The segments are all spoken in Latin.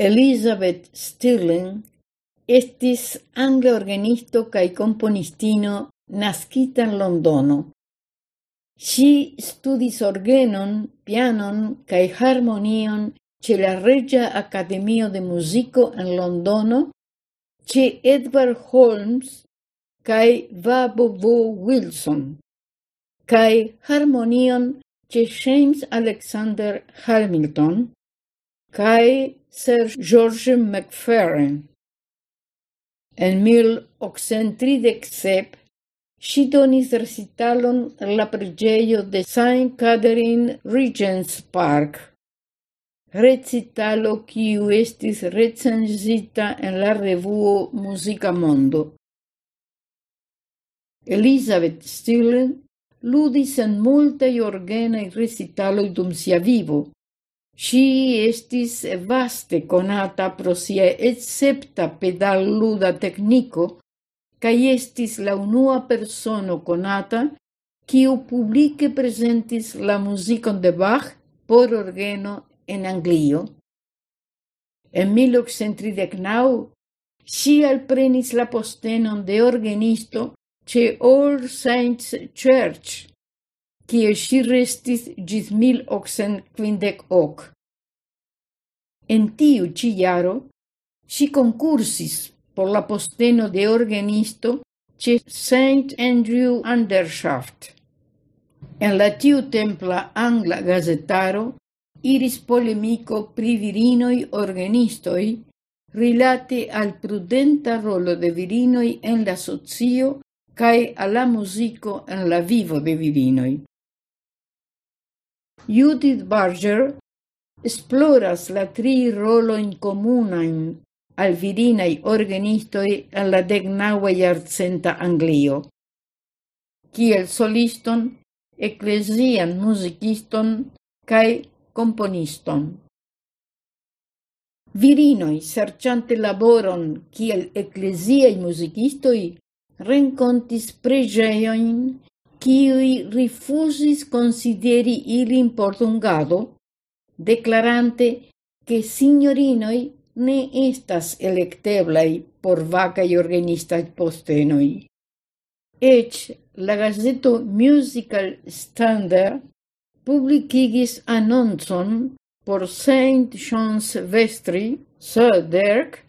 Elizabeth Stirling estis angla organisto kaj komponistino naskita en Londono. Ŝi studis organon, pianon kaj harmonion ĉe la Reĝa Akademio de Muziko en Londono, ĉe Edward Holmes kaj Vabobo Wilson, kaj harmonion ĉe James Alexander Hamilton, cae Sir George Macfarren. En 1837 si donis recitalon la pregeio de Saint Catherine Regents Park. Recitalo quiu estis recensita en la revuo Musica Mondo. Elizabeth Stillen ludis en multaj orgenaj recitalo dum sia vivo, Si estis vaste conata pro sia excepta pedalluda tecnico, ca estis la unua persona conata quiu publique presentis la musicon de Bach por organo en Anglio. En 1839 si alprenis la postenon de organisto ce All Saints Church, kie si restis ĝis 1858. En tiu ĉi si concursis konkursis por la posteno de organisto ce St. Andrew Undershaft. En la tiu templa angla gazetaro iris polemico pri virinoj organistoj rilate al prudenta rolo de virinoi en la socio cae alla musico en la vivo de virinoi. Judith Barger esploras la tri rolojn in al virinai organistoi en la deknaŭa iarcenta Anglio. Kiel soliston, ecclesian musiciston cae componiston. Virinoi serciante laboron kiel ekleziaj musicistoi rencontis pregeioin qui refusis consideri ilin importungado, declarante que signorinoi ne estas electeblai por vacai organistai postenoi. Ec la gazeto Musical Standard publicigis anonson por Saint John's Vestry, Sir Dirk,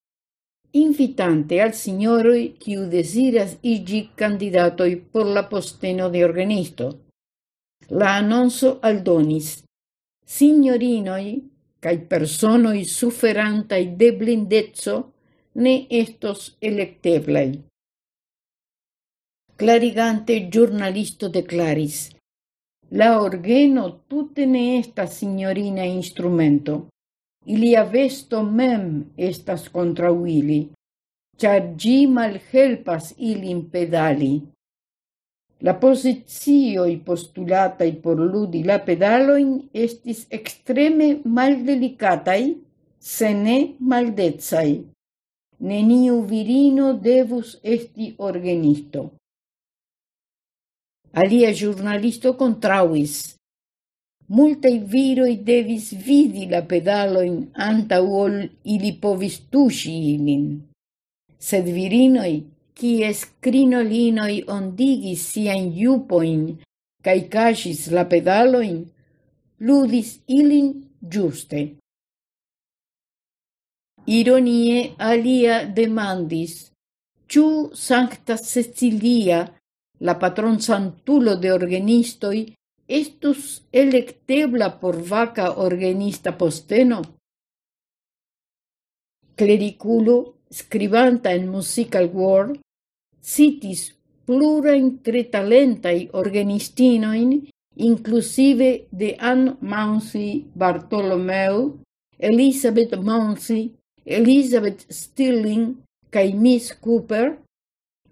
invitante al signoroi quiu desiras igi candidatoi por la posteno de organisto. La annonso aldonis, signorinoi cae personoi suferantai de blindezzo ne estos electeblai. Clarigante giornalisto declaris, la orgeno tutte ne esta signorina instrumento, Ilia vesto mem estas kontraŭ char gi ĝi malhelpas ilin pedali. La posizioi postulatai por ludi la pedaloin estis extreme maldelicataj, se ne maldezai. Neniu virino devus esti organisto. Alia giornalisto contrauis, Multai viroi devis vidi la pedaloin anta uol ili povis tusi ilin. Sed virinoi, kies crinolinoi ondigis sian iupoin, cae casis la pedaloin, ludis ilin giuste. Ironie alia demandis, ciu Sancta Cecilia, la patron santulo de organistoi, estus electebla por vaca organista posteno. Clericulo, scribanta en Musical World, citis plurain tre talentai organistinoin, inclusive de Anne Mounsey Bartolomeu, Elizabeth Mounsey, Elizabeth Stirling, cae Miss Cooper,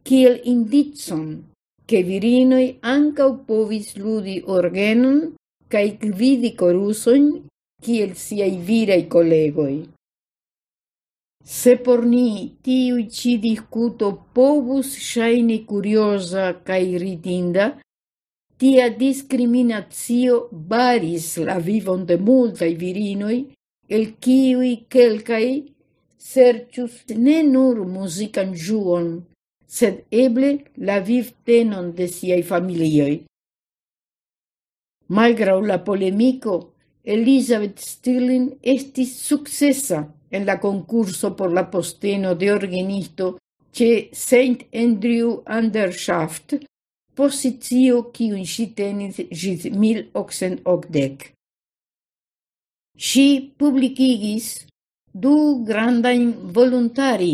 kiel inditson che virinoi ancau povis ludi organon cae vidi corusoin ciel siai virei collegoi. Se por ni tiui ci discuto povus shaini curiosa cae ritinda, tia discriminatio baris la vivon de multai virinoi, el kiui quelcai sercius ne nur musican juon, sed eble la vivtenon de siaj familioj. Malgraŭ la polemiko, Elizabeth Stirling estis sukcesa en la concurso por la posteno de organisto ce St. Andrew Undershaft, posizio cium si tenis gis 1880. Si publicigis du grandain voluntari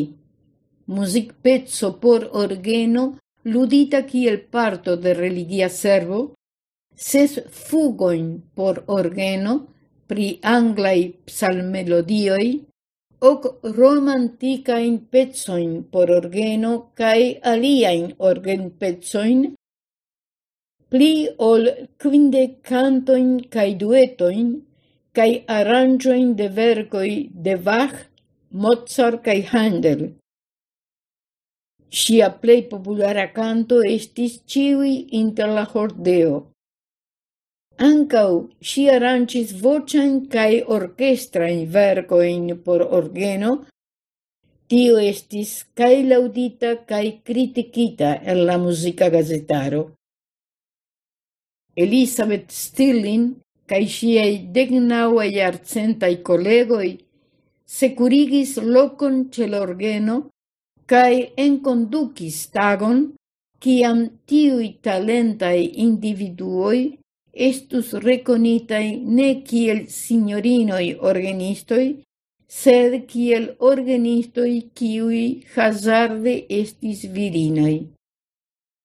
music pezzo por organo ludita kiel parto de religia servo, ses fugoin por organo pri anglai psalmelodioi, hoc romanticain pezzoin por organo cae aliaen orgen pezzoin, pli ol quinde cantoin cae duetoin, cae arrangioin de vergoi de Bach, Mozart cae Handel. Sia plei populara canto estis ciui inter la hordeo. Ankaŭ ŝi aranĝis voĉajn kaj orkestrajn in por organo, tio estis cae laudita cae criticita en la musica gazetaro. Elisabeth Stirling cae siei deknaŭaj jarcentaj collegoi securigis locon ce l'organo cae enconducis tagon ciam tiui talentai individuoi estus reconitai ne kiel signorinoi organistoi, sed kiel organistoi kiui hazarde estis virinoi.